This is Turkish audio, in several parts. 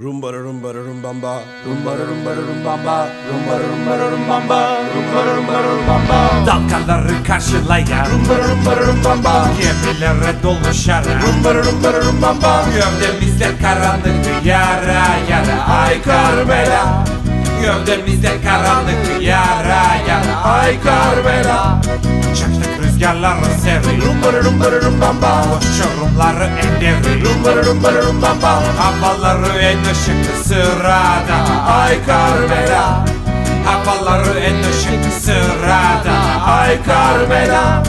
Rumba rumba rumbamba. Rumba rumba rumbamba. Rumba rumba rumbamba. Rumba rumba rumbamba. Dalgaları karşılayan Rumba rumba rumbamba. Gemilere doluşarak. Rumba rumba rumbamba. Gövdemizde karanlık yara yara. Ay Karbela Gövdemizde karanlık yara Ay Karbela Çaktık rüzgarların seri. Rumba rumba rumbamba. Uçurumları en derin Rumba rumba rumbamba. Havaları en ışıklı sırada. Ay Karbela Havaları en ışıklı sırada. Ay Karbela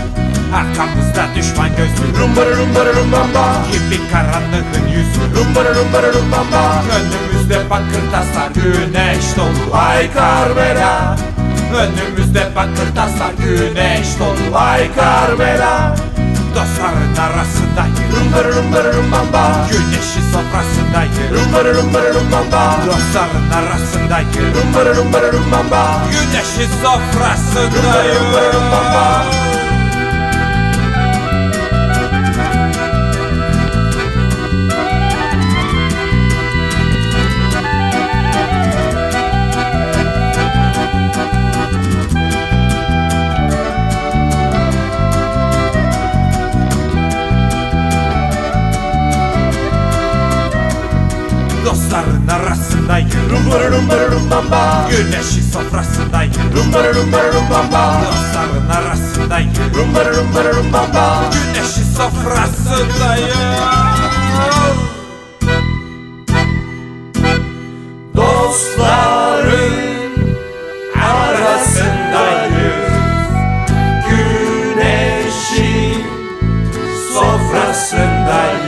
Arkamızda düşman gözlü Rumba rumba rumbamba. Gibi karanlığın yüzü. Rumba rumba rumbamba. Önümüzde bakır taslar güneş dolu. Ay Karbela Önümüzde bakır taslar güneş dolu Ay Karbela Dostların arasındayım Rumba rumba rumbamba Güneşin sofrasındayım Rumba rumba rumbamba Dostların arasındayım Rumba rumba rumbamba Güneşin sofrasındayım Dostların arasındayım Rumba rumba rumbamba. Güneşin sofrasındayım. Rumba rumba rumbamba. Dostların arasındayım. Rumba rumba rumbamba. Güneşin sofrasındayım. Dostların arasındayız. Güneşin Sofrasındayız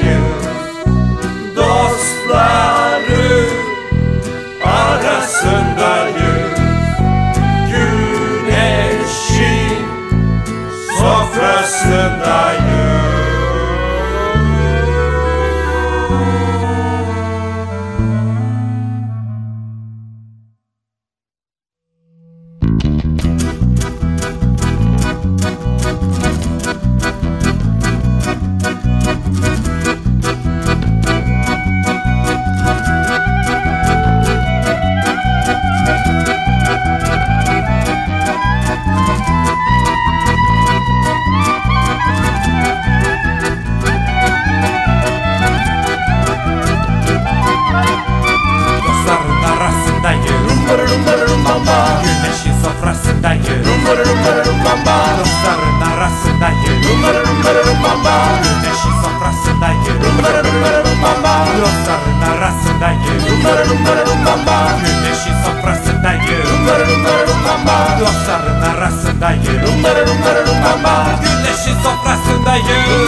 sofrasındayız arasındayım Rumba rumba rumbamba Güneşin sofrasındayım